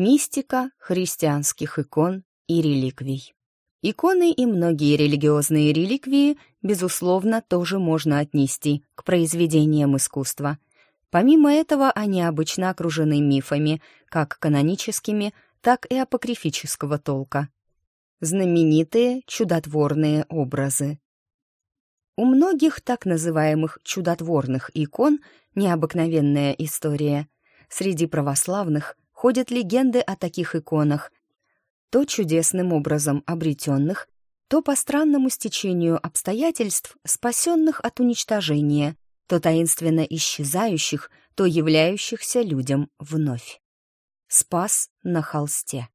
Мистика христианских икон и реликвий. Иконы и многие религиозные реликвии, безусловно, тоже можно отнести к произведениям искусства. Помимо этого, они обычно окружены мифами, как каноническими, так и апокрифического толка. Знаменитые чудотворные образы. У многих так называемых чудотворных икон необыкновенная история. Среди православных ходят легенды о таких иконах, то чудесным образом обретенных, то по странному стечению обстоятельств, спасенных от уничтожения, то таинственно исчезающих, то являющихся людям вновь. Спас на холсте.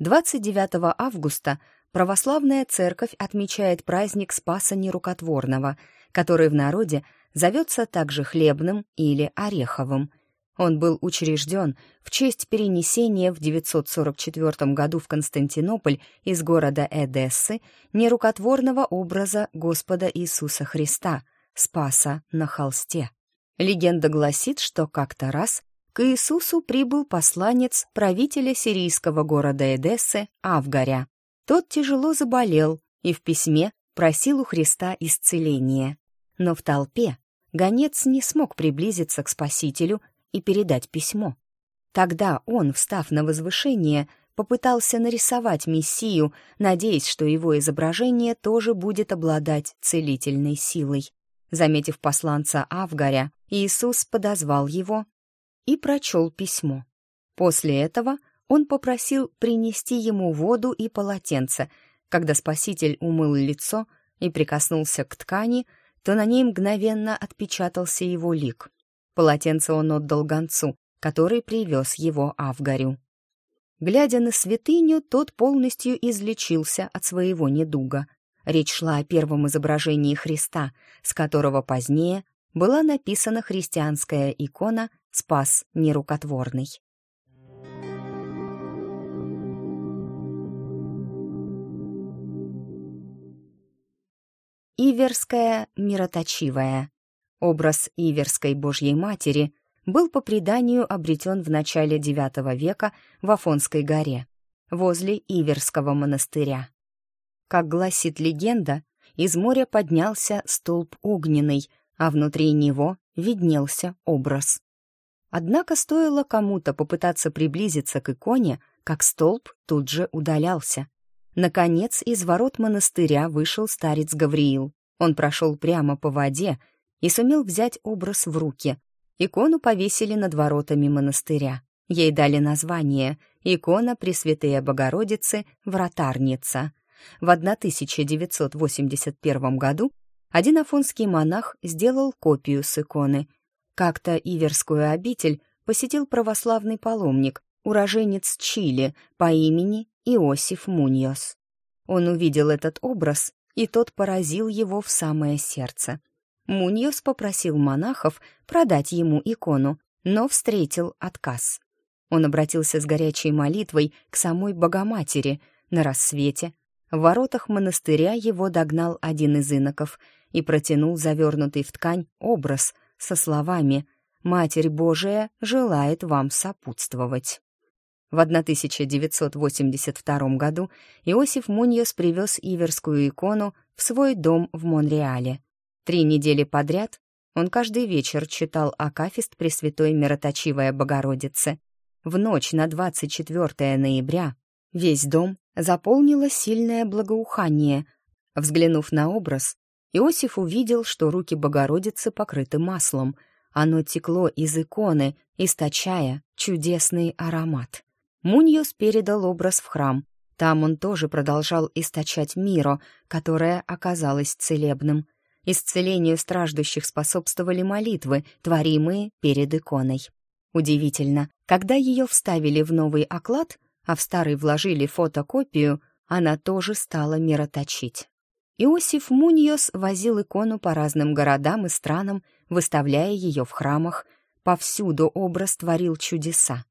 29 августа православная церковь отмечает праздник Спаса Нерукотворного, который в народе зовется также хлебным или ореховым – он был учрежден в честь перенесения в 944 году в Константинополь из города Эдессы нерукотворного образа Господа Иисуса Христа, Спаса на холсте. Легенда гласит, что как-то раз к Иисусу прибыл посланец правителя сирийского города Эдессы Авгаря. Тот тяжело заболел и в письме просил у Христа исцеления. Но в толпе гонец не смог приблизиться к Спасителю и передать письмо. Тогда он, встав на возвышение, попытался нарисовать Мессию, надеясь, что его изображение тоже будет обладать целительной силой. Заметив посланца Авгаря, Иисус подозвал его и прочел письмо. После этого он попросил принести ему воду и полотенце. Когда Спаситель умыл лицо и прикоснулся к ткани, то на ней мгновенно отпечатался его лик. Полотенце он отдал гонцу, который привез его Авгарю. Глядя на святыню, тот полностью излечился от своего недуга. Речь шла о первом изображении Христа, с которого позднее была написана христианская икона «Спас нерукотворный». Иверская мироточивая Образ Иверской Божьей Матери был по преданию обретен в начале IX века в Афонской горе, возле Иверского монастыря. Как гласит легенда, из моря поднялся столб огненный, а внутри него виднелся образ. Однако стоило кому-то попытаться приблизиться к иконе, как столб тут же удалялся. Наконец, из ворот монастыря вышел старец Гавриил. Он прошел прямо по воде и сумел взять образ в руки. Икону повесили над воротами монастыря. Ей дали название «Икона Пресвятая Богородицы, Вратарница». В 1981 году один афонский монах сделал копию с иконы. Как-то Иверскую обитель посетил православный паломник, уроженец Чили по имени Иосиф Муньос. Он увидел этот образ, и тот поразил его в самое сердце — Муньос попросил монахов продать ему икону, но встретил отказ. Он обратился с горячей молитвой к самой Богоматери на рассвете. В воротах монастыря его догнал один из иноков и протянул завернутый в ткань образ со словами «Матерь Божия желает вам сопутствовать». В 1982 году Иосиф Муньос привез Иверскую икону в свой дом в Монреале. Три недели подряд он каждый вечер читал Акафист Пресвятой Мироточивая Богородицы. В ночь на 24 ноября весь дом заполнило сильное благоухание. Взглянув на образ, Иосиф увидел, что руки Богородицы покрыты маслом. Оно текло из иконы, источая чудесный аромат. Муньос передал образ в храм. Там он тоже продолжал источать миро, которое оказалось целебным. Исцелению страждущих способствовали молитвы, творимые перед иконой. Удивительно, когда ее вставили в новый оклад, а в старый вложили фотокопию, она тоже стала мироточить. Иосиф Муньос возил икону по разным городам и странам, выставляя ее в храмах. Повсюду образ творил чудеса.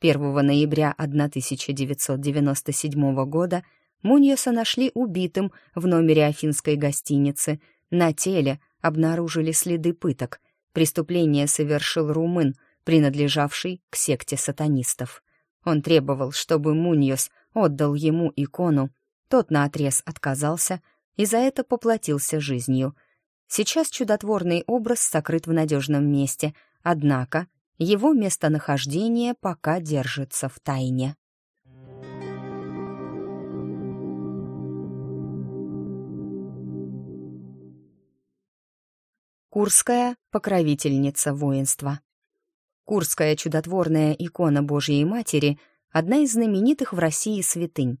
1 ноября 1997 года Муньоса нашли убитым в номере афинской гостиницы – на теле обнаружили следы пыток. Преступление совершил румын, принадлежавший к секте сатанистов. Он требовал, чтобы Муньос отдал ему икону. Тот наотрез отказался и за это поплатился жизнью. Сейчас чудотворный образ сокрыт в надежном месте, однако его местонахождение пока держится в тайне. Курская покровительница воинства. Курская чудотворная икона Божьей Матери — одна из знаменитых в России святынь.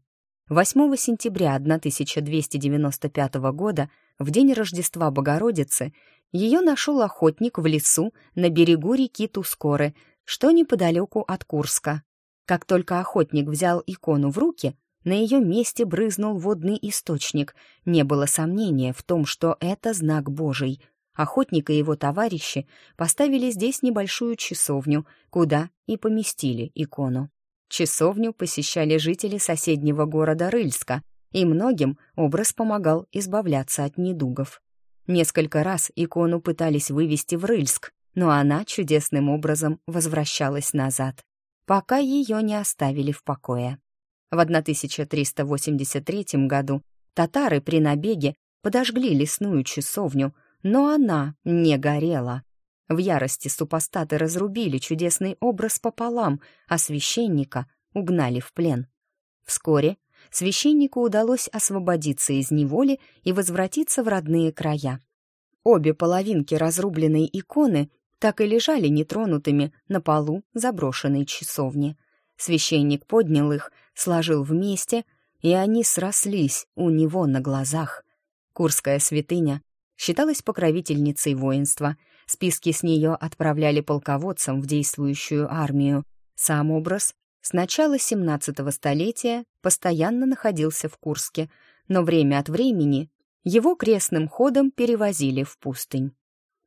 8 сентября 1295 года, в день Рождества Богородицы, ее нашел охотник в лесу на берегу реки Тускоры, что неподалеку от Курска. Как только охотник взял икону в руки, на ее месте брызнул водный источник. Не было сомнения в том, что это знак Божий — Охотник и его товарищи поставили здесь небольшую часовню, куда и поместили икону. Часовню посещали жители соседнего города Рыльска, и многим образ помогал избавляться от недугов. Несколько раз икону пытались вывести в Рыльск, но она чудесным образом возвращалась назад, пока ее не оставили в покое. В 1383 году татары при набеге подожгли лесную часовню, но она не горела. В ярости супостаты разрубили чудесный образ пополам, а священника угнали в плен. Вскоре священнику удалось освободиться из неволи и возвратиться в родные края. Обе половинки разрубленной иконы так и лежали нетронутыми на полу заброшенной часовни. Священник поднял их, сложил вместе, и они срослись у него на глазах. Курская святыня считалась покровительницей воинства. Списки с нее отправляли полководцам в действующую армию. Сам образ с начала 17 столетия постоянно находился в Курске, но время от времени его крестным ходом перевозили в пустынь.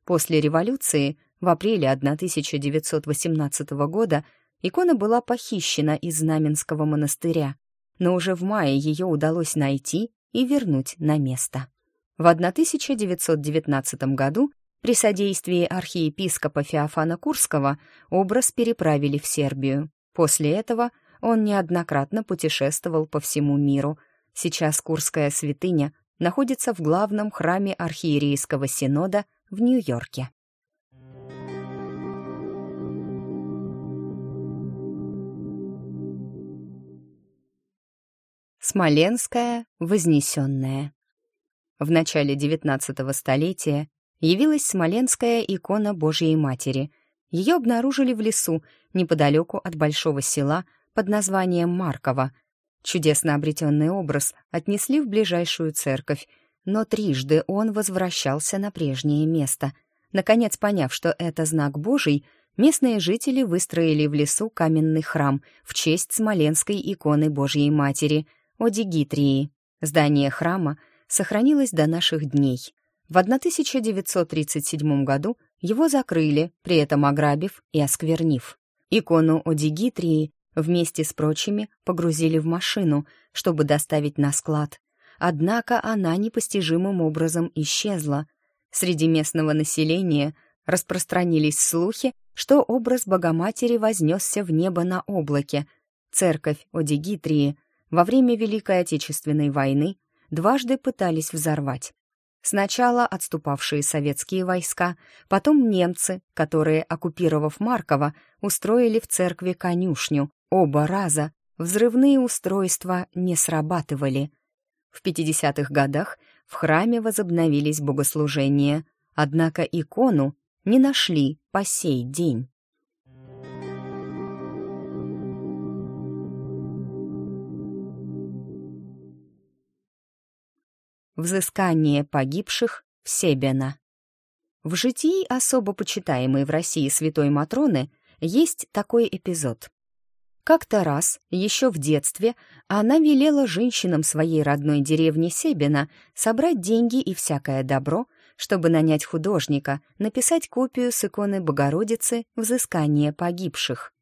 После революции в апреле 1918 года икона была похищена из Знаменского монастыря, но уже в мае ее удалось найти и вернуть на место. В 1919 году при содействии архиепископа Феофана Курского образ переправили в Сербию. После этого он неоднократно путешествовал по всему миру. Сейчас Курская святыня находится в главном храме архиерейского синода в Нью-Йорке. Смоленская Вознесенная в начале XIX столетия явилась смоленская икона Божьей Матери. Ее обнаружили в лесу, неподалеку от большого села под названием Марково. Чудесно обретенный образ отнесли в ближайшую церковь, но трижды он возвращался на прежнее место. Наконец, поняв, что это знак Божий, местные жители выстроили в лесу каменный храм в честь смоленской иконы Божьей Матери — Одигитрии. Здание храма — сохранилось до наших дней. В 1937 году его закрыли, при этом ограбив и осквернив. Икону Одигитрии вместе с прочими погрузили в машину, чтобы доставить на склад. Однако она непостижимым образом исчезла. Среди местного населения распространились слухи, что образ Богоматери вознесся в небо на облаке. Церковь Одигитрии во время Великой Отечественной войны дважды пытались взорвать. Сначала отступавшие советские войска, потом немцы, которые, оккупировав Марково, устроили в церкви конюшню. Оба раза взрывные устройства не срабатывали. В 50-х годах в храме возобновились богослужения, однако икону не нашли по сей день. Взыскание погибших в Себена. В житии особо почитаемой в России святой Матроны есть такой эпизод. Как-то раз, еще в детстве, она велела женщинам своей родной деревни Себена собрать деньги и всякое добро, чтобы нанять художника, написать копию с иконы Богородицы «Взыскание погибших».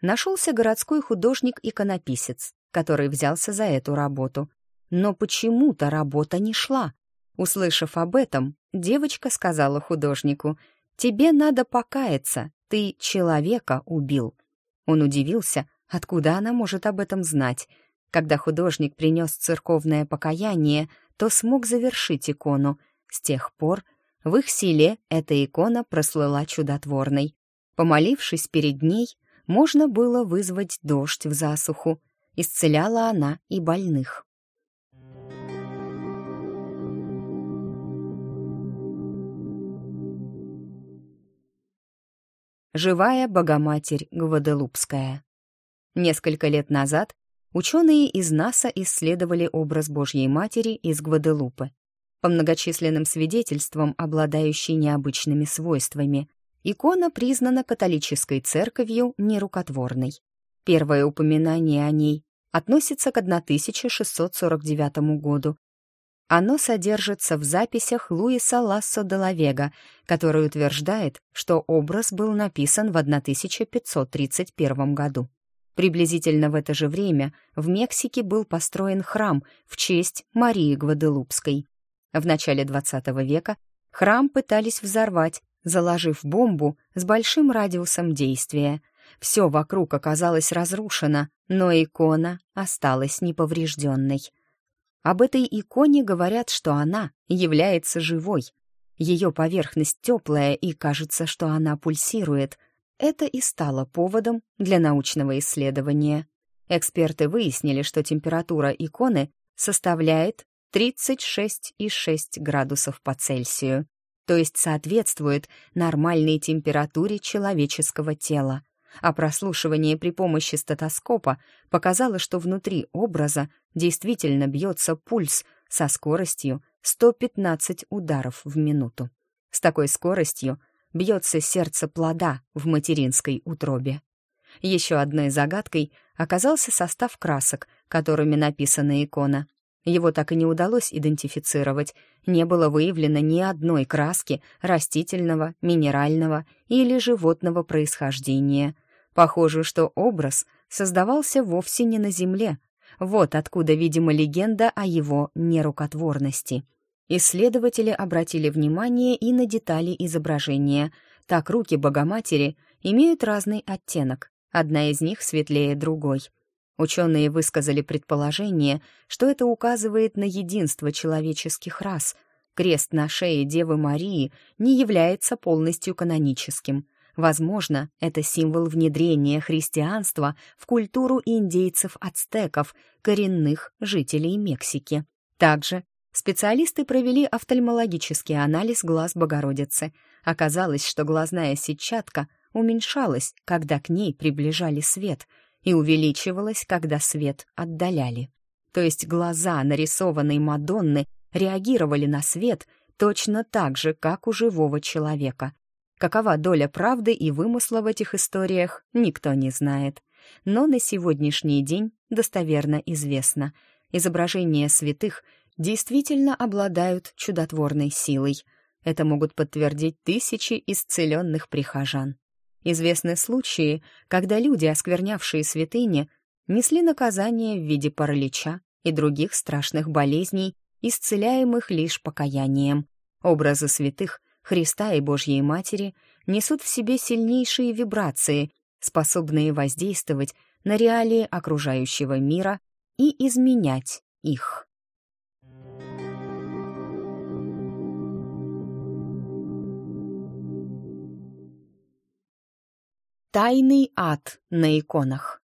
Нашелся городской художник-иконописец, который взялся за эту работу, но почему-то работа не шла. Услышав об этом, девочка сказала художнику, «Тебе надо покаяться, ты человека убил». Он удивился, Откуда она может об этом знать? Когда художник принес церковное покаяние, то смог завершить икону. С тех пор в их селе эта икона прослыла чудотворной. Помолившись перед ней, можно было вызвать дождь в засуху. Исцеляла она и больных. Живая Богоматерь Гваделупская. Несколько лет назад ученые из НАСА исследовали образ Божьей Матери из Гваделупы. По многочисленным свидетельствам, обладающей необычными свойствами, икона признана католической церковью нерукотворной. Первое упоминание о ней относится к 1649 году оно содержится в записях Луиса Лассо де Лавега, который утверждает, что образ был написан в 1531 году. Приблизительно в это же время в Мексике был построен храм в честь Марии Гваделупской. В начале XX века храм пытались взорвать, заложив бомбу с большим радиусом действия. Все вокруг оказалось разрушено, но икона осталась неповрежденной. Об этой иконе говорят, что она является живой. Ее поверхность теплая, и кажется, что она пульсирует. Это и стало поводом для научного исследования. Эксперты выяснили, что температура иконы составляет 36,6 градусов по Цельсию, то есть соответствует нормальной температуре человеческого тела а прослушивание при помощи стетоскопа показало, что внутри образа действительно бьется пульс со скоростью 115 ударов в минуту. С такой скоростью бьется сердце плода в материнской утробе. Еще одной загадкой оказался состав красок, которыми написана икона. Его так и не удалось идентифицировать. Не было выявлено ни одной краски растительного, минерального или животного происхождения. Похоже, что образ создавался вовсе не на Земле. Вот откуда, видимо, легенда о его нерукотворности. Исследователи обратили внимание и на детали изображения. Так руки Богоматери имеют разный оттенок. Одна из них светлее другой. Ученые высказали предположение, что это указывает на единство человеческих рас. Крест на шее Девы Марии не является полностью каноническим. Возможно, это символ внедрения христианства в культуру индейцев-ацтеков, коренных жителей Мексики. Также специалисты провели офтальмологический анализ глаз Богородицы. Оказалось, что глазная сетчатка уменьшалась, когда к ней приближали свет, и увеличивалась, когда свет отдаляли. То есть глаза нарисованной Мадонны реагировали на свет точно так же, как у живого человека. Какова доля правды и вымысла в этих историях, никто не знает. Но на сегодняшний день достоверно известно. Изображения святых действительно обладают чудотворной силой. Это могут подтвердить тысячи исцеленных прихожан. Известны случаи, когда люди, осквернявшие святыни, несли наказание в виде паралича и других страшных болезней, исцеляемых лишь покаянием. Образы святых Христа и Божьей Матери несут в себе сильнейшие вибрации, способные воздействовать на реалии окружающего мира и изменять их. Тайный ад на иконах.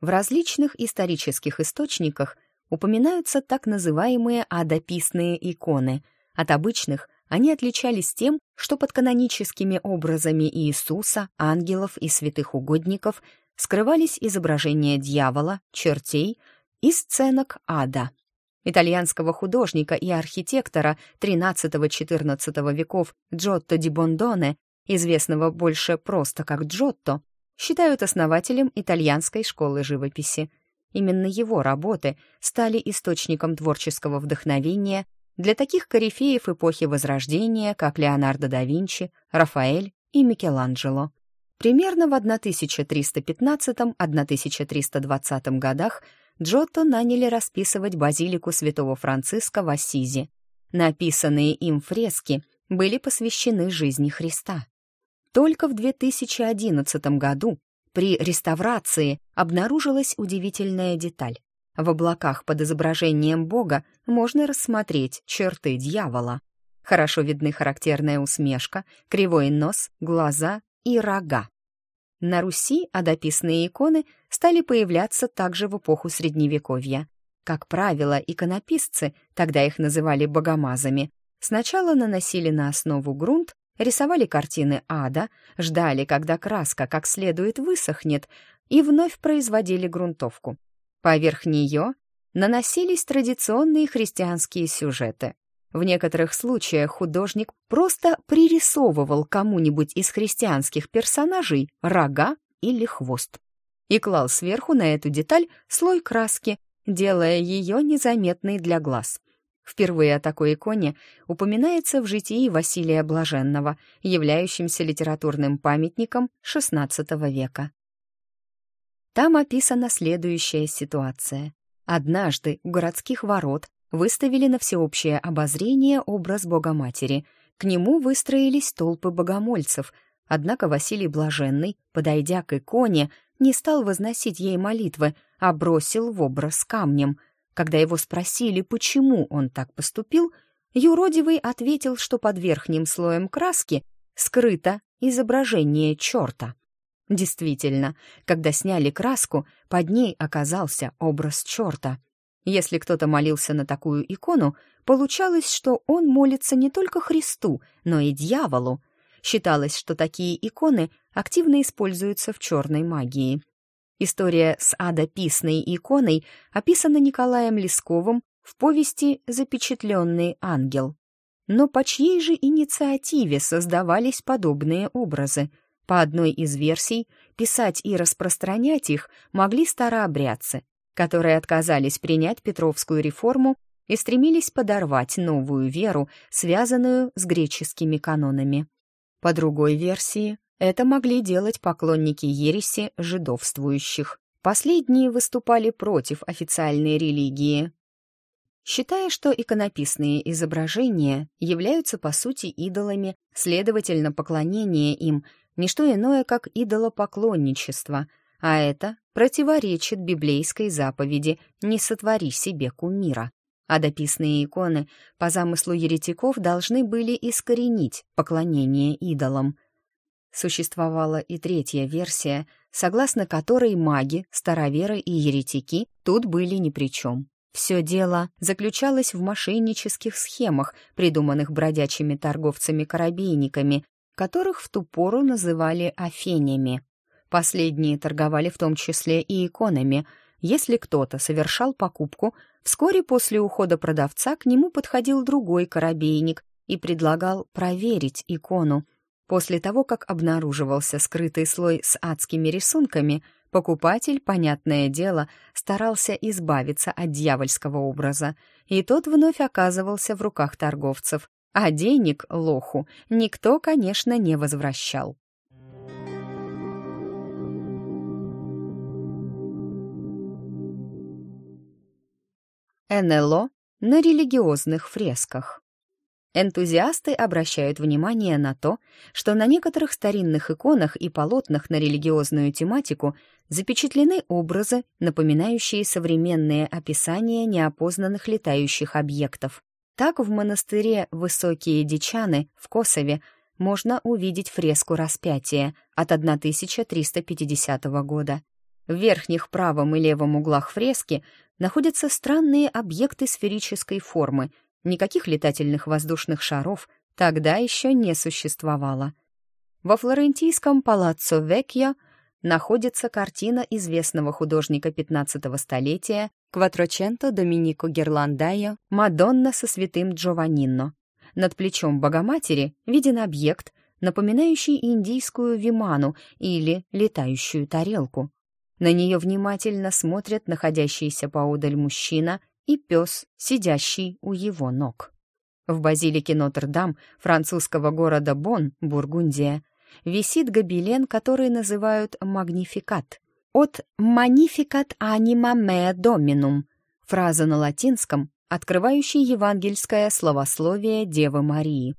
В различных исторических источниках упоминаются так называемые адописные иконы. От обычных они отличались тем, что под каноническими образами Иисуса, ангелов и святых угодников скрывались изображения дьявола, чертей и сценок ада. Итальянского художника и архитектора XIII-XIV веков Джотто ди Бондоне, известного больше просто как Джотто, считают основателем итальянской школы живописи. Именно его работы стали источником творческого вдохновения для таких корифеев эпохи Возрождения, как Леонардо да Винчи, Рафаэль и Микеланджело. Примерно в 1315-1320 годах Джотто наняли расписывать базилику святого Франциска в Ассизи. Написанные им фрески были посвящены жизни Христа. Только в 2011 году при реставрации обнаружилась удивительная деталь. В облаках под изображением Бога можно рассмотреть черты дьявола. Хорошо видны характерная усмешка, кривой нос, глаза и рога. На Руси адописные иконы стали появляться также в эпоху Средневековья. Как правило, иконописцы, тогда их называли богомазами, сначала наносили на основу грунт, рисовали картины ада, ждали, когда краска как следует высохнет, и вновь производили грунтовку. Поверх нее наносились традиционные христианские сюжеты. В некоторых случаях художник просто пририсовывал кому-нибудь из христианских персонажей рога или хвост и клал сверху на эту деталь слой краски, делая ее незаметной для глаз. Впервые о такой иконе упоминается в житии Василия Блаженного, являющемся литературным памятником XVI века. Там описана следующая ситуация. Однажды у городских ворот выставили на всеобщее обозрение образ Богоматери. К нему выстроились толпы богомольцев, однако Василий Блаженный, подойдя к иконе, не стал возносить ей молитвы, а бросил в образ камнем. Когда его спросили, почему он так поступил, юродивый ответил, что под верхним слоем краски скрыто изображение черта. Действительно, когда сняли краску, под ней оказался образ черта. Если кто-то молился на такую икону, получалось, что он молится не только Христу, но и дьяволу. Считалось, что такие иконы активно используются в черной магии. История с адописной иконой описана Николаем Лесковым в повести «Запечатленный ангел». Но по чьей же инициативе создавались подобные образы – по одной из версий, писать и распространять их могли старообрядцы, которые отказались принять Петровскую реформу и стремились подорвать новую веру, связанную с греческими канонами. По другой версии, это могли делать поклонники ереси жидовствующих. Последние выступали против официальной религии, считая, что иконописные изображения являются по сути идолами, следовательно, поклонение им не что иное, как идолопоклонничество, а это противоречит библейской заповеди «не сотвори себе кумира». А дописные иконы по замыслу еретиков должны были искоренить поклонение идолам. Существовала и третья версия, согласно которой маги, староверы и еретики тут были ни при чем. Все дело заключалось в мошеннических схемах, придуманных бродячими торговцами-корабейниками, которых в ту пору называли афенями. Последние торговали в том числе и иконами. Если кто-то совершал покупку, вскоре после ухода продавца к нему подходил другой корабейник и предлагал проверить икону. После того, как обнаруживался скрытый слой с адскими рисунками, покупатель, понятное дело, старался избавиться от дьявольского образа, и тот вновь оказывался в руках торговцев, а денег лоху никто, конечно, не возвращал. НЛО на религиозных фресках. Энтузиасты обращают внимание на то, что на некоторых старинных иконах и полотнах на религиозную тематику запечатлены образы, напоминающие современные описания неопознанных летающих объектов. Так в монастыре Высокие Дичаны в Косове можно увидеть фреску распятия от 1350 года. В верхних правом и левом углах фрески находятся странные объекты сферической формы. Никаких летательных воздушных шаров тогда еще не существовало. Во флорентийском палаццо Векья находится картина известного художника 15 столетия Кватроченто Доминико Герландайо «Мадонна со святым Джованнино». Над плечом Богоматери виден объект, напоминающий индийскую виману или летающую тарелку. На нее внимательно смотрят находящийся поодаль мужчина и пес, сидящий у его ног. В базилике Нотр-Дам французского города Бон, Бургундия, висит гобелен, который называют «магнификат», от «Magnificat anima mea dominum» — фраза на латинском, открывающая евангельское словословие Девы Марии.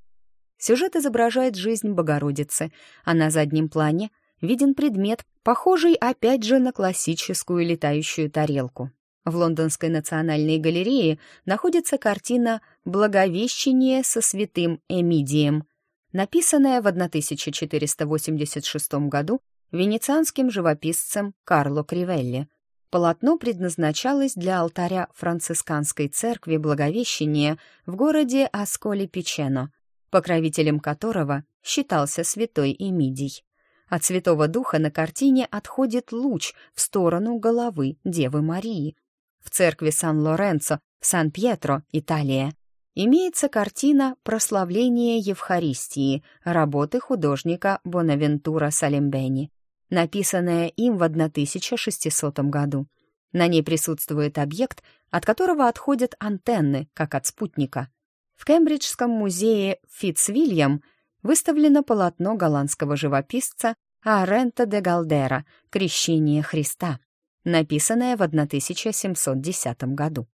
Сюжет изображает жизнь Богородицы, а на заднем плане виден предмет, похожий опять же на классическую летающую тарелку. В Лондонской национальной галерее находится картина «Благовещение со святым Эмидием», написанная в 1486 году венецианским живописцем Карло Кривелли. Полотно предназначалось для алтаря францисканской церкви Благовещения в городе Асколи-Пичено, покровителем которого считался святой Эмидий. От Святого Духа на картине отходит луч в сторону головы Девы Марии. В церкви Сан-Лоренцо Сан-Пьетро, Италия, имеется картина «Прославление Евхаристии» работы художника Бонавентура Салембени написанная им в 1600 году. На ней присутствует объект, от которого отходят антенны, как от спутника. В Кембриджском музее Фитцвильям выставлено полотно голландского живописца Арента де Галдера «Крещение Христа», написанное в 1710 году.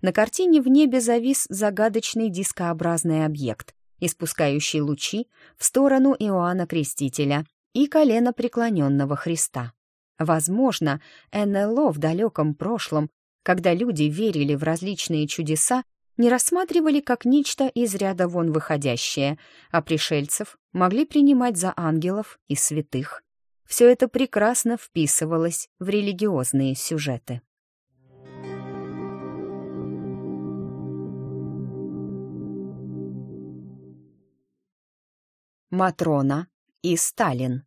На картине в небе завис загадочный дискообразный объект, испускающий лучи в сторону Иоанна Крестителя и колено преклоненного Христа. Возможно, НЛО в далеком прошлом, когда люди верили в различные чудеса, не рассматривали как нечто из ряда вон выходящее, а пришельцев могли принимать за ангелов и святых. Все это прекрасно вписывалось в религиозные сюжеты. Матрона и Сталин.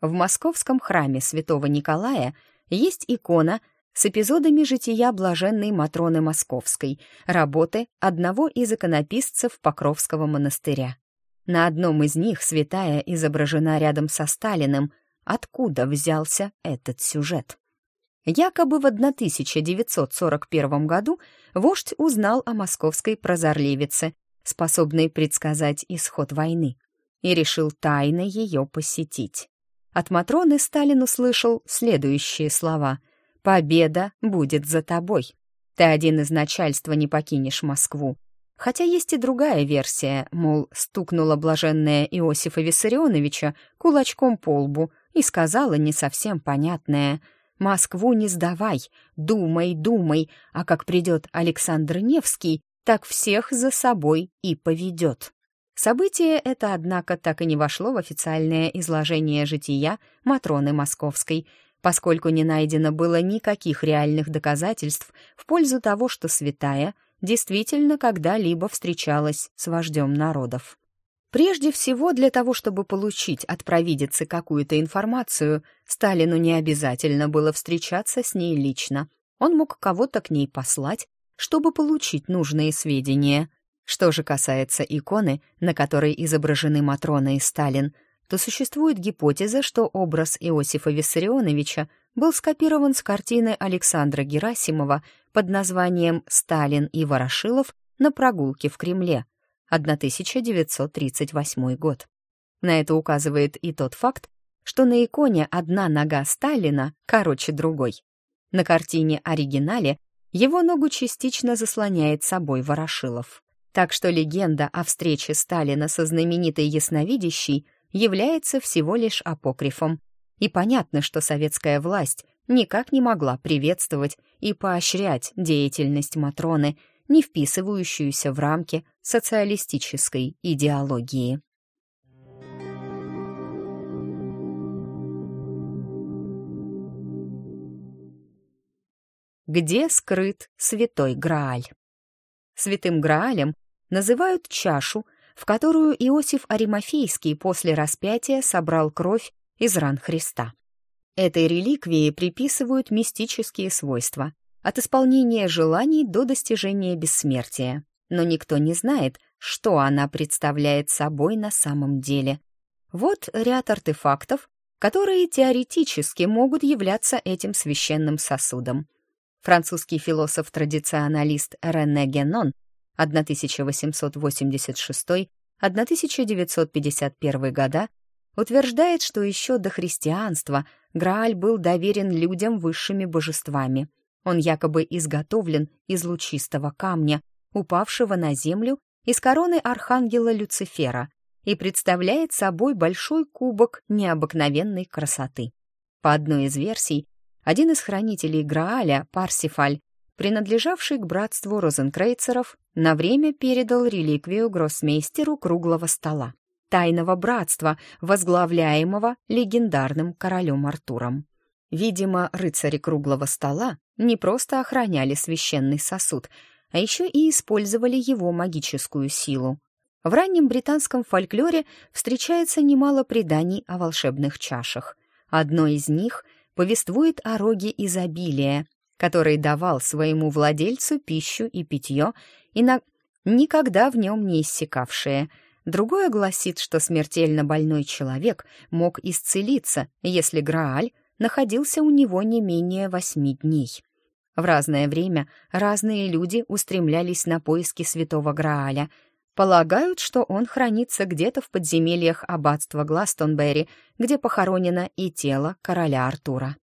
В московском храме святого Николая есть икона с эпизодами жития блаженной Матроны Московской, работы одного из иконописцев Покровского монастыря. На одном из них святая изображена рядом со Сталиным. Откуда взялся этот сюжет? Якобы в 1941 году вождь узнал о московской прозорливице, способной предсказать исход войны и решил тайно ее посетить. От Матроны Сталин услышал следующие слова «Победа будет за тобой. Ты один из начальства не покинешь Москву». Хотя есть и другая версия, мол, стукнула блаженная Иосифа Виссарионовича кулачком по лбу и сказала не совсем понятное «Москву не сдавай, думай, думай, а как придет Александр Невский, так всех за собой и поведет». Событие это, однако, так и не вошло в официальное изложение жития Матроны Московской, поскольку не найдено было никаких реальных доказательств в пользу того, что святая действительно когда-либо встречалась с вождем народов. Прежде всего, для того, чтобы получить от провидицы какую-то информацию, Сталину не обязательно было встречаться с ней лично. Он мог кого-то к ней послать, чтобы получить нужные сведения. Что же касается иконы, на которой изображены Матрона и Сталин, то существует гипотеза, что образ Иосифа Виссарионовича был скопирован с картины Александра Герасимова под названием «Сталин и Ворошилов на прогулке в Кремле» 1938 год. На это указывает и тот факт, что на иконе одна нога Сталина короче другой. На картине оригинале его ногу частично заслоняет собой Ворошилов. Так что легенда о встрече Сталина со знаменитой ясновидящей является всего лишь апокрифом. И понятно, что советская власть никак не могла приветствовать и поощрять деятельность Матроны, не вписывающуюся в рамки социалистической идеологии. Где скрыт святой Грааль? Святым Граалем называют чашу, в которую Иосиф Аримофейский после распятия собрал кровь из ран Христа. Этой реликвии приписывают мистические свойства, от исполнения желаний до достижения бессмертия. Но никто не знает, что она представляет собой на самом деле. Вот ряд артефактов, которые теоретически могут являться этим священным сосудом. Французский философ-традиционалист Рене Генон 1886-1951 года утверждает, что еще до христианства Грааль был доверен людям высшими божествами. Он якобы изготовлен из лучистого камня, упавшего на землю из короны архангела Люцифера, и представляет собой большой кубок необыкновенной красоты. По одной из версий, один из хранителей Грааля, Парсифаль, принадлежавший к братству розенкрейцеров, на время передал реликвию гроссмейстеру круглого стола, тайного братства, возглавляемого легендарным королем Артуром. Видимо, рыцари круглого стола не просто охраняли священный сосуд, а еще и использовали его магическую силу. В раннем британском фольклоре встречается немало преданий о волшебных чашах. Одно из них повествует о роге изобилия, который давал своему владельцу пищу и питье, и на... никогда в нем не иссякавшее. Другое гласит, что смертельно больной человек мог исцелиться, если Грааль находился у него не менее восьми дней. В разное время разные люди устремлялись на поиски святого Грааля. Полагают, что он хранится где-то в подземельях аббатства Гластонберри, где похоронено и тело короля Артура.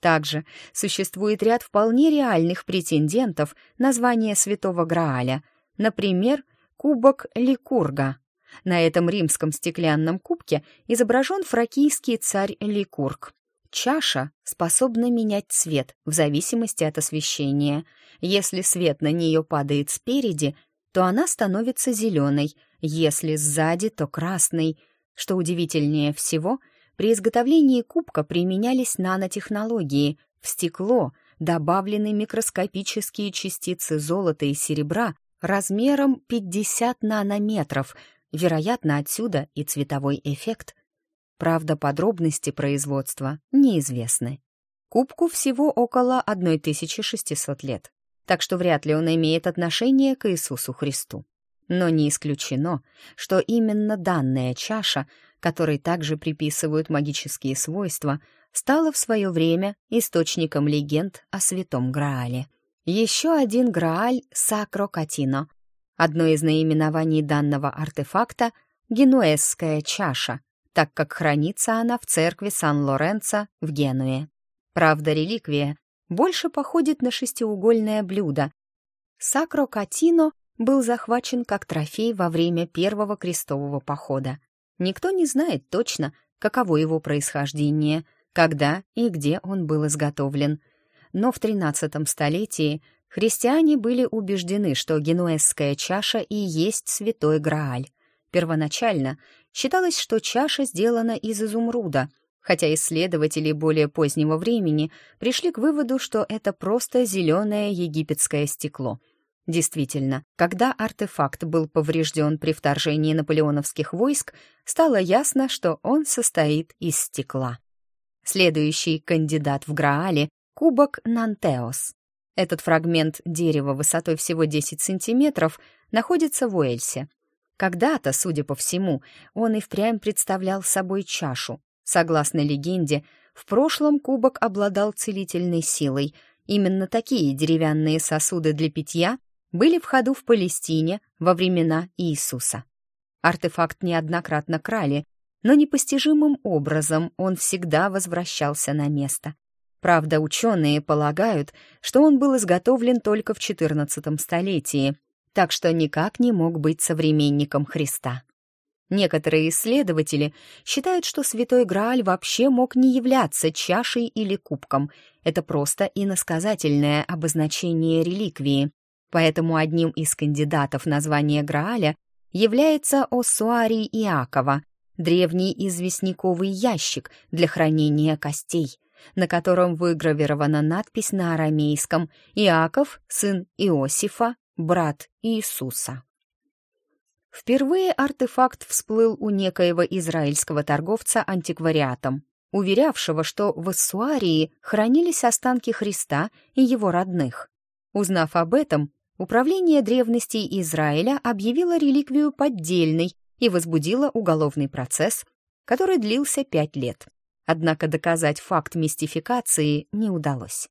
Также существует ряд вполне реальных претендентов на звание святого Грааля, например, кубок Ликурга. На этом римском стеклянном кубке изображен фракийский царь Ликург. Чаша способна менять цвет в зависимости от освещения. Если свет на нее падает спереди, то она становится зеленой, если сзади, то красной. Что удивительнее всего — при изготовлении кубка применялись нанотехнологии. В стекло добавлены микроскопические частицы золота и серебра размером 50 нанометров. Вероятно, отсюда и цветовой эффект. Правда, подробности производства неизвестны. Кубку всего около 1600 лет, так что вряд ли он имеет отношение к Иисусу Христу. Но не исключено, что именно данная чаша которой также приписывают магические свойства, стала в свое время источником легенд о святом Граале. Еще один Грааль — Сакрокатино. Одно из наименований данного артефакта — генуэзская чаша, так как хранится она в церкви Сан-Лоренцо в Генуе. Правда, реликвия больше походит на шестиугольное блюдо. Сакрокатино был захвачен как трофей во время первого крестового похода. Никто не знает точно, каково его происхождение, когда и где он был изготовлен. Но в XIII столетии христиане были убеждены, что генуэзская чаша и есть святой Грааль. Первоначально считалось, что чаша сделана из изумруда, хотя исследователи более позднего времени пришли к выводу, что это просто зеленое египетское стекло — Действительно, когда артефакт был поврежден при вторжении наполеоновских войск, стало ясно, что он состоит из стекла. Следующий кандидат в Граале — кубок Нантеос. Этот фрагмент дерева высотой всего 10 сантиметров находится в Уэльсе. Когда-то, судя по всему, он и впрямь представлял собой чашу. Согласно легенде, в прошлом кубок обладал целительной силой. Именно такие деревянные сосуды для питья были в ходу в Палестине во времена Иисуса. Артефакт неоднократно крали, но непостижимым образом он всегда возвращался на место. Правда, ученые полагают, что он был изготовлен только в XIV столетии, так что никак не мог быть современником Христа. Некоторые исследователи считают, что Святой Грааль вообще мог не являться чашей или кубком. Это просто иносказательное обозначение реликвии, Поэтому одним из кандидатов на звание Грааля является Осуарий Иакова, древний известняковый ящик для хранения костей, на котором выгравирована надпись на арамейском «Иаков, сын Иосифа, брат Иисуса». Впервые артефакт всплыл у некоего израильского торговца антиквариатом, уверявшего, что в Иссуарии хранились останки Христа и его родных. Узнав об этом, Управление древностей Израиля объявило реликвию поддельной и возбудило уголовный процесс, который длился пять лет. Однако доказать факт мистификации не удалось.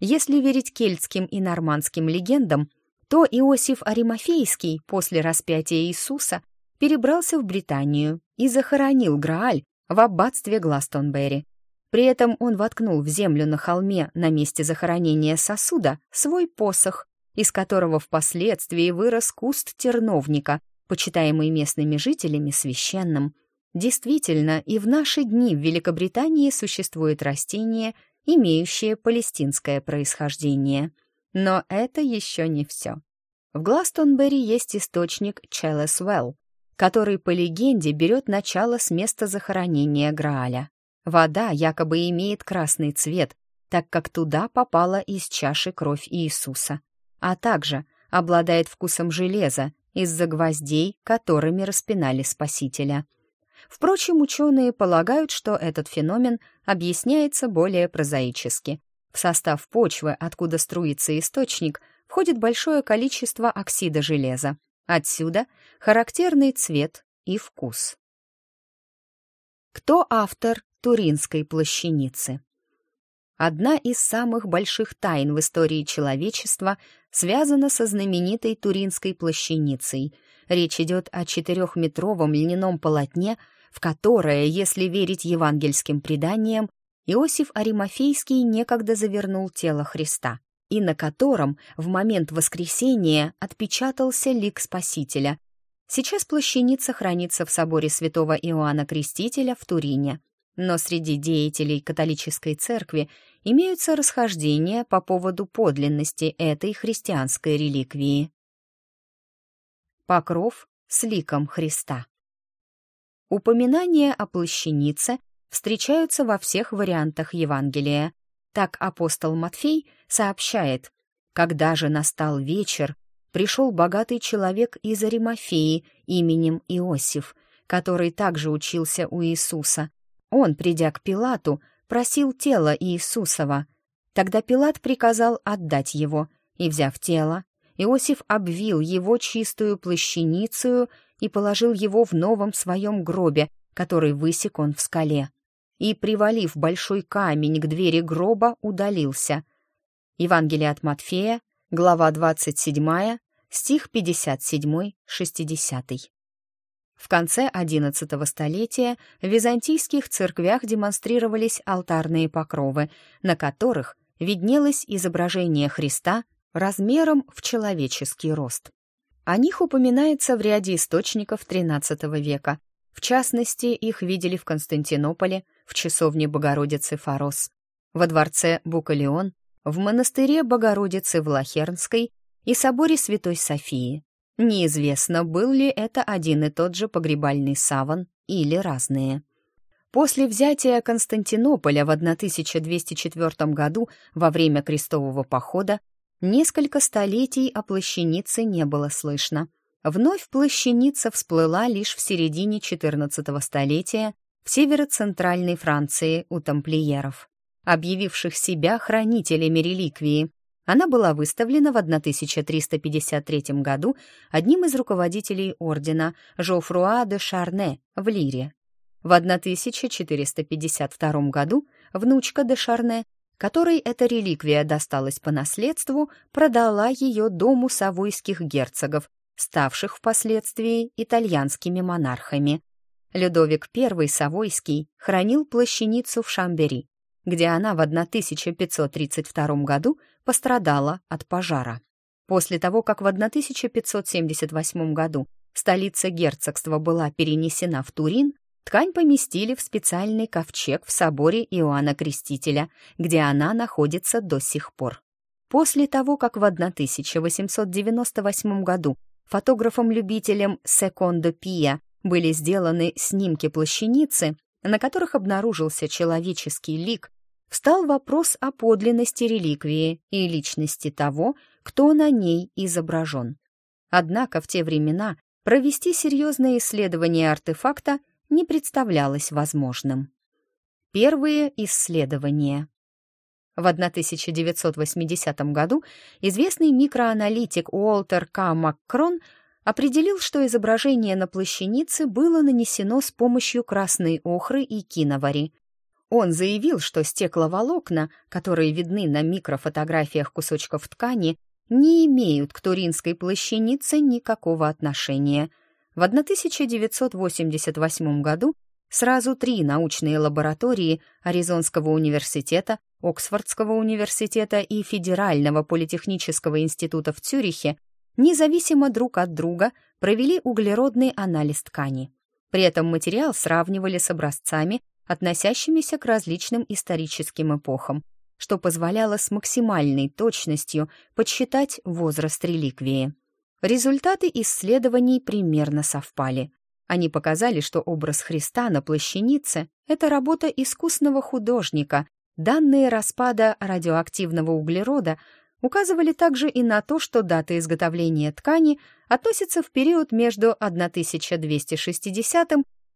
Если верить кельтским и нормандским легендам, то Иосиф Аримофейский после распятия Иисуса перебрался в Британию и захоронил Грааль в аббатстве Гластонберри. При этом он воткнул в землю на холме на месте захоронения сосуда свой посох, из которого впоследствии вырос куст терновника, почитаемый местными жителями священным. Действительно, и в наши дни в Великобритании существует растение, имеющее палестинское происхождение. Но это еще не все. В Гластонберри есть источник Челесвелл, который, по легенде, берет начало с места захоронения Грааля. Вода якобы имеет красный цвет, так как туда попала из чаши кровь Иисуса, а также обладает вкусом железа из-за гвоздей, которыми распинали Спасителя. Впрочем, ученые полагают, что этот феномен объясняется более прозаически. В состав почвы, откуда струится источник, входит большое количество оксида железа. Отсюда характерный цвет и вкус. Кто автор Туринской плащаницы? Одна из самых больших тайн в истории человечества связана со знаменитой Туринской плащаницей. Речь идет о четырехметровом льняном полотне, в которое, если верить евангельским преданиям, Иосиф Аримофейский некогда завернул тело Христа, и на котором в момент воскресения отпечатался лик Спасителя. Сейчас плащаница хранится в соборе святого Иоанна Крестителя в Турине. Но среди деятелей католической церкви имеются расхождения по поводу подлинности этой христианской реликвии. Покров с ликом Христа. Упоминания о плащанице встречаются во всех вариантах Евангелия. Так апостол Матфей сообщает, «Когда же настал вечер, пришел богатый человек из Аримафеи именем Иосиф, который также учился у Иисуса. Он, придя к Пилату, просил тело Иисусова. Тогда Пилат приказал отдать его, и, взяв тело, Иосиф обвил его чистую плащаницею и положил его в новом своем гробе, который высек он в скале. И, привалив большой камень к двери гроба, удалился. Евангелие от Матфея, глава 27, стих 57-60. В конце XI столетия в византийских церквях демонстрировались алтарные покровы, на которых виднелось изображение Христа размером в человеческий рост. О них упоминается в ряде источников XIII века. В частности, их видели в Константинополе, в часовне Богородицы Фарос, во дворце Букалеон, в монастыре Богородицы в Лахернской и соборе Святой Софии. Неизвестно, был ли это один и тот же погребальный саван или разные. После взятия Константинополя в 1204 году во время крестового похода несколько столетий о не было слышно. Вновь плащаница всплыла лишь в середине XIV столетия в северо-центральной Франции у тамплиеров, объявивших себя хранителями реликвии, она была выставлена в 1353 году одним из руководителей ордена Жофруа де Шарне в Лире. В 1452 году внучка де Шарне, которой эта реликвия досталась по наследству, продала ее дому савойских герцогов, ставших впоследствии итальянскими монархами. Людовик I Савойский хранил плащаницу в Шамбери, где она в 1532 году пострадала от пожара. После того, как в 1578 году столица герцогства была перенесена в Турин, ткань поместили в специальный ковчег в соборе Иоанна Крестителя, где она находится до сих пор. После того, как в 1898 году фотографом-любителем Секондо Пия были сделаны снимки плащаницы, на которых обнаружился человеческий лик, встал вопрос о подлинности реликвии и личности того, кто на ней изображен. Однако в те времена провести серьезное исследование артефакта не представлялось возможным. Первые исследования. В 1980 году известный микроаналитик Уолтер К. Маккрон определил, что изображение на плащанице было нанесено с помощью красной охры и киновари, он заявил, что стекловолокна, которые видны на микрофотографиях кусочков ткани, не имеют к туринской плащанице никакого отношения. В 1988 году сразу три научные лаборатории Аризонского университета, Оксфордского университета и Федерального политехнического института в Цюрихе независимо друг от друга провели углеродный анализ ткани. При этом материал сравнивали с образцами, относящимися к различным историческим эпохам, что позволяло с максимальной точностью подсчитать возраст реликвии. Результаты исследований примерно совпали. Они показали, что образ Христа на плащанице — это работа искусного художника. Данные распада радиоактивного углерода указывали также и на то, что дата изготовления ткани относится в период между 1260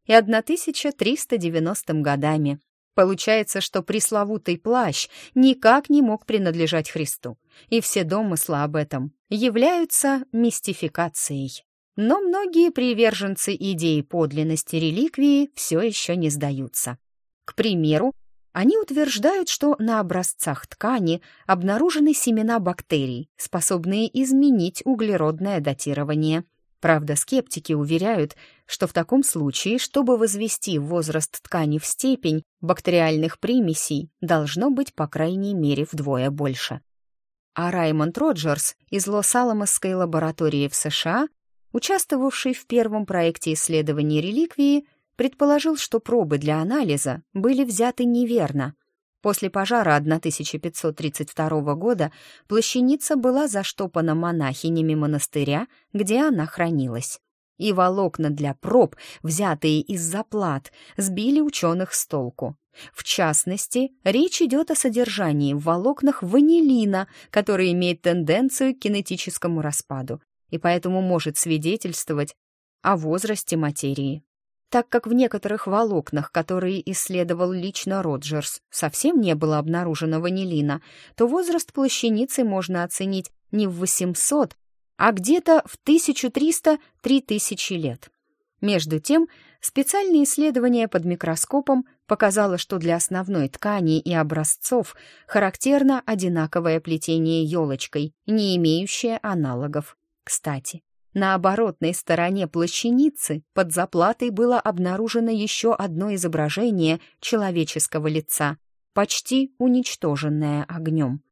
и 1390 годами. Получается, что пресловутый плащ никак не мог принадлежать Христу, и все домыслы об этом являются мистификацией. Но многие приверженцы идеи подлинности реликвии все еще не сдаются. К примеру, они утверждают, что на образцах ткани обнаружены семена бактерий, способные изменить углеродное датирование. Правда, скептики уверяют, что в таком случае, чтобы возвести возраст ткани в степень, бактериальных примесей должно быть по крайней мере вдвое больше. А Раймонд Роджерс из Лос-Аламосской лаборатории в США, участвовавший в первом проекте исследований реликвии, предположил, что пробы для анализа были взяты неверно. После пожара 1532 года плащаница была заштопана монахинями монастыря, где она хранилась. И волокна для проб, взятые из заплат, сбили ученых с толку. В частности, речь идет о содержании в волокнах ванилина, который имеет тенденцию к кинетическому распаду и поэтому может свидетельствовать о возрасте материи так как в некоторых волокнах, которые исследовал лично Роджерс, совсем не было обнаружено ванилина, то возраст плащаницы можно оценить не в 800, а где-то в 1300-3000 лет. Между тем, специальное исследование под микроскопом показало, что для основной ткани и образцов характерно одинаковое плетение елочкой, не имеющее аналогов. Кстати, на оборотной стороне плащаницы под заплатой было обнаружено еще одно изображение человеческого лица, почти уничтоженное огнем.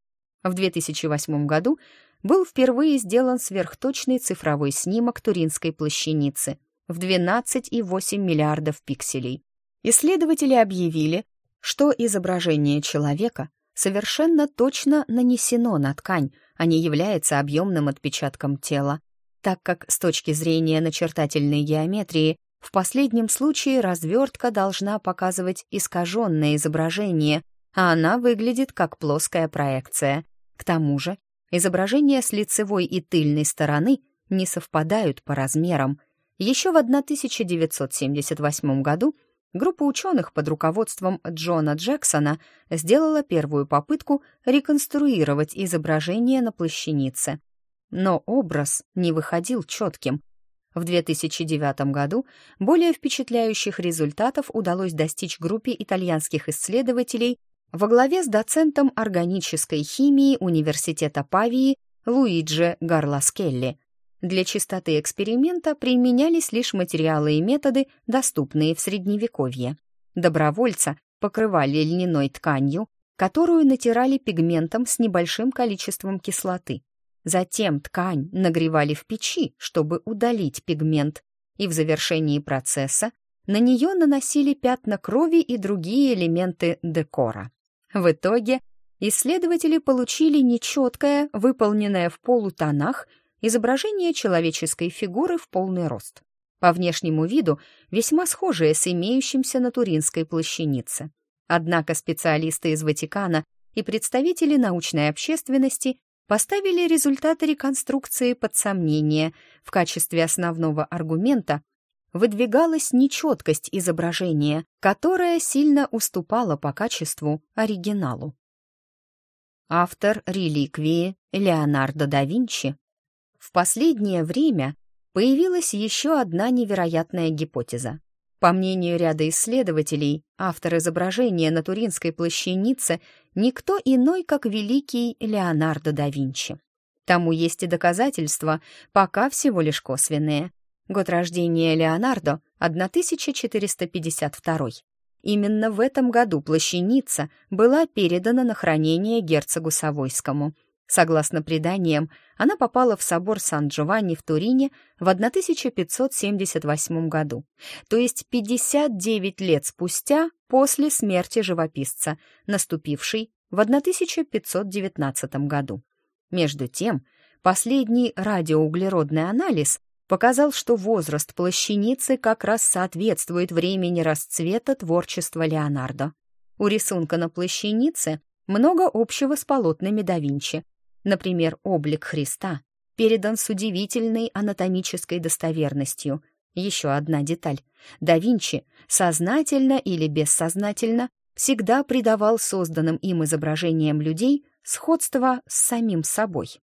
В 2008 году был впервые сделан сверхточный цифровой снимок Туринской плащаницы в 12,8 миллиардов пикселей. Исследователи объявили, что изображение человека совершенно точно нанесено на ткань, а не является объемным отпечатком тела так как с точки зрения начертательной геометрии в последнем случае развертка должна показывать искаженное изображение, а она выглядит как плоская проекция. К тому же изображения с лицевой и тыльной стороны не совпадают по размерам. Еще в 1978 году группа ученых под руководством Джона Джексона сделала первую попытку реконструировать изображение на плащанице но образ не выходил четким. В 2009 году более впечатляющих результатов удалось достичь группе итальянских исследователей во главе с доцентом органической химии Университета Павии Луиджи Гарласкелли. Для чистоты эксперимента применялись лишь материалы и методы, доступные в Средневековье. Добровольца покрывали льняной тканью, которую натирали пигментом с небольшим количеством кислоты. Затем ткань нагревали в печи, чтобы удалить пигмент, и в завершении процесса на нее наносили пятна крови и другие элементы декора. В итоге исследователи получили нечеткое, выполненное в полутонах, изображение человеческой фигуры в полный рост. По внешнему виду весьма схожее с имеющимся на Туринской плащанице. Однако специалисты из Ватикана и представители научной общественности поставили результаты реконструкции под сомнение. В качестве основного аргумента выдвигалась нечеткость изображения, которая сильно уступала по качеству оригиналу. Автор реликвии Леонардо да Винчи. В последнее время появилась еще одна невероятная гипотеза. По мнению ряда исследователей, автор изображения на Туринской плащанице никто иной, как великий Леонардо да Винчи. Тому есть и доказательства, пока всего лишь косвенные. Год рождения Леонардо — 1452. Именно в этом году плащаница была передана на хранение герцогу Савойскому. Согласно преданиям, она попала в собор Сан-Джованни в Турине в 1578 году, то есть 59 лет спустя после смерти живописца, наступившей в 1519 году. Между тем, последний радиоуглеродный анализ показал, что возраст плащаницы как раз соответствует времени расцвета творчества Леонардо. У рисунка на плащанице много общего с полотнами да Винчи, Например, облик Христа передан с удивительной анатомической достоверностью. Еще одна деталь. Да Винчи сознательно или бессознательно всегда придавал созданным им изображениям людей сходство с самим собой.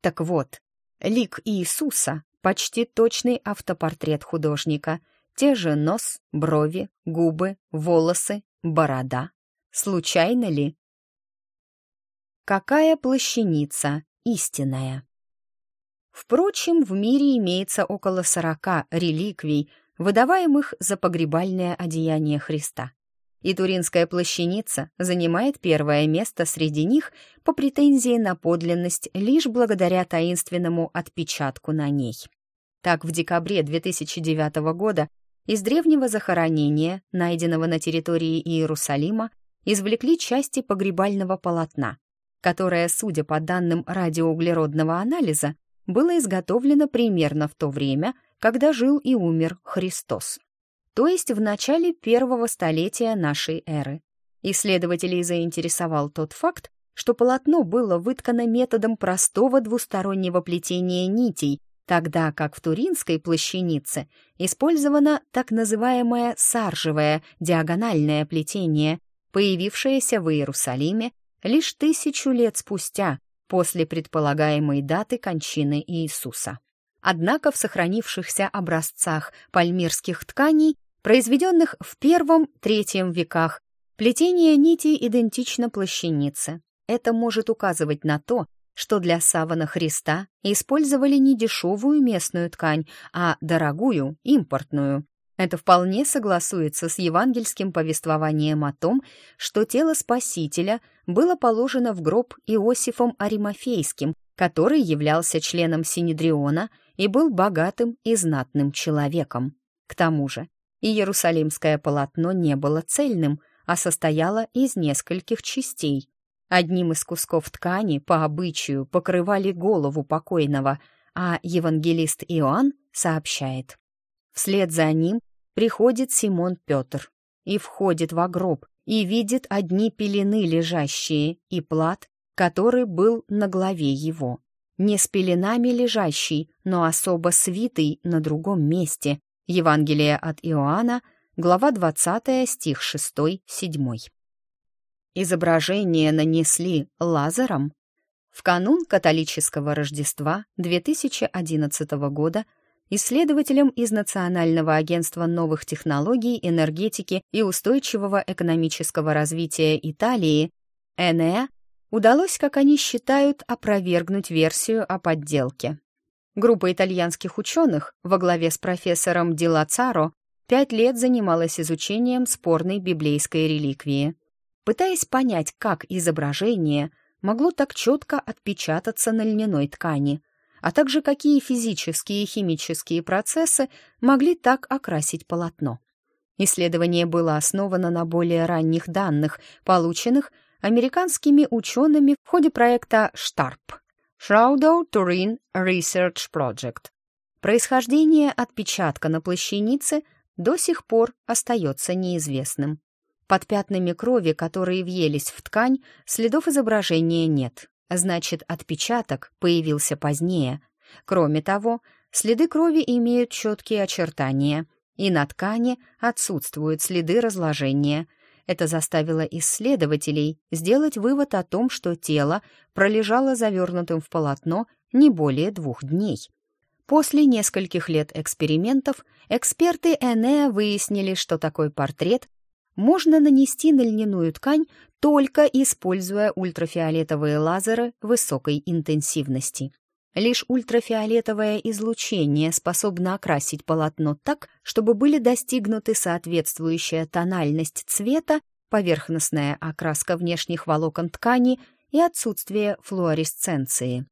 Так вот, лик Иисуса — почти точный автопортрет художника. Те же нос, брови, губы, волосы, борода. Случайно ли? Какая плащаница истинная? Впрочем, в мире имеется около сорока реликвий, выдаваемых за погребальное одеяние Христа. И Туринская плащаница занимает первое место среди них по претензии на подлинность лишь благодаря таинственному отпечатку на ней. Так, в декабре 2009 года из древнего захоронения, найденного на территории Иерусалима, извлекли части погребального полотна, которое, судя по данным радиоуглеродного анализа, было изготовлено примерно в то время, когда жил и умер Христос, то есть в начале первого столетия нашей эры. Исследователей заинтересовал тот факт, что полотно было выткано методом простого двустороннего плетения нитей, тогда как в туринской плащанице использовано так называемое саржевое диагональное плетение, появившееся в Иерусалиме лишь тысячу лет спустя после предполагаемой даты кончины Иисуса. Однако в сохранившихся образцах пальмирских тканей, произведенных в первом-третьем веках, плетение нитей идентично плащанице. Это может указывать на то, что для савана Христа использовали не дешевую местную ткань, а дорогую, импортную. Это вполне согласуется с евангельским повествованием о том, что тело Спасителя было положено в гроб Иосифом Аримафейским, который являлся членом Синедриона и был богатым и знатным человеком. К тому же, Иерусалимское полотно не было цельным, а состояло из нескольких частей. Одним из кусков ткани по обычаю покрывали голову покойного, а евангелист Иоанн сообщает. Вслед за ним приходит Симон Петр и входит в гроб и видит одни пелены лежащие и плат, который был на главе его. Не с пеленами лежащий, но особо свитый на другом месте. Евангелие от Иоанна, глава 20, стих 6-7. Изображение нанесли лазером. В канун католического Рождества 2011 года исследователям из Национального агентства новых технологий, энергетики и устойчивого экономического развития Италии ЭНЕ удалось, как они считают, опровергнуть версию о подделке. Группа итальянских ученых во главе с профессором Ди Лацаро пять лет занималась изучением спорной библейской реликвии, пытаясь понять, как изображение могло так четко отпечататься на льняной ткани – а также какие физические и химические процессы могли так окрасить полотно. Исследование было основано на более ранних данных, полученных американскими учеными в ходе проекта STARP – Shroudo Turin Research Project. Происхождение отпечатка на плащанице до сих пор остается неизвестным. Под пятнами крови, которые въелись в ткань, следов изображения нет. Значит, отпечаток появился позднее. Кроме того, следы крови имеют четкие очертания, и на ткани отсутствуют следы разложения. Это заставило исследователей сделать вывод о том, что тело пролежало завернутым в полотно не более двух дней. После нескольких лет экспериментов эксперты Энеа выяснили, что такой портрет можно нанести на льняную ткань только используя ультрафиолетовые лазеры высокой интенсивности. Лишь ультрафиолетовое излучение способно окрасить полотно так, чтобы были достигнуты соответствующая тональность цвета, поверхностная окраска внешних волокон ткани и отсутствие флуоресценции.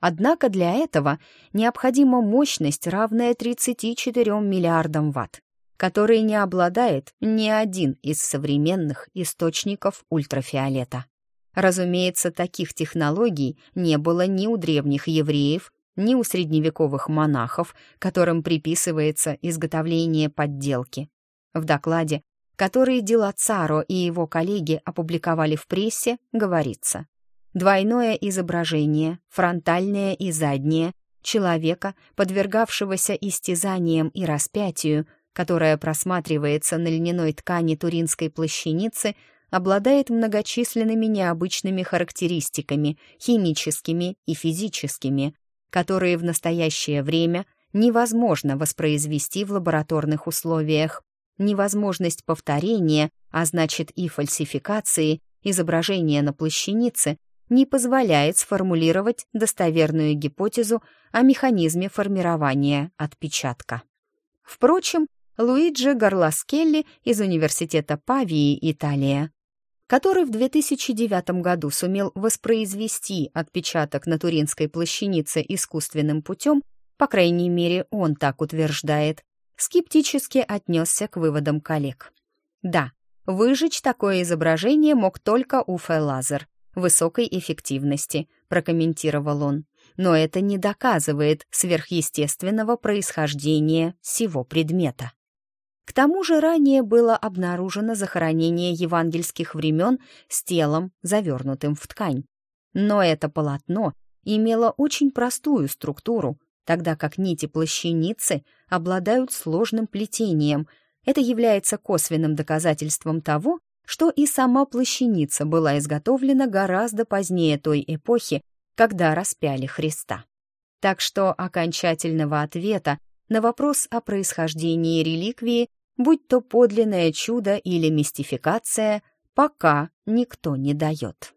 Однако для этого необходима мощность, равная 34 миллиардам ватт, которой не обладает ни один из современных источников ультрафиолета. Разумеется, таких технологий не было ни у древних евреев, ни у средневековых монахов, которым приписывается изготовление подделки. В докладе, который Дилацаро и его коллеги опубликовали в прессе, говорится Двойное изображение, фронтальное и заднее, человека, подвергавшегося истязаниям и распятию, которое просматривается на льняной ткани туринской плащаницы, обладает многочисленными необычными характеристиками, химическими и физическими, которые в настоящее время невозможно воспроизвести в лабораторных условиях. Невозможность повторения, а значит и фальсификации, изображения на плащанице не позволяет сформулировать достоверную гипотезу о механизме формирования отпечатка. Впрочем, Луиджи Гарласкелли из Университета Павии, Италия, который в 2009 году сумел воспроизвести отпечаток на Туринской плащанице искусственным путем, по крайней мере, он так утверждает, скептически отнесся к выводам коллег. Да, выжечь такое изображение мог только Уфе Лазер, высокой эффективности, прокомментировал он. Но это не доказывает сверхъестественного происхождения всего предмета. К тому же ранее было обнаружено захоронение евангельских времен с телом, завернутым в ткань. Но это полотно имело очень простую структуру, тогда как нити плащаницы обладают сложным плетением. Это является косвенным доказательством того, что и сама плащаница была изготовлена гораздо позднее той эпохи, когда распяли Христа. Так что окончательного ответа на вопрос о происхождении реликвии, будь то подлинное чудо или мистификация, пока никто не дает.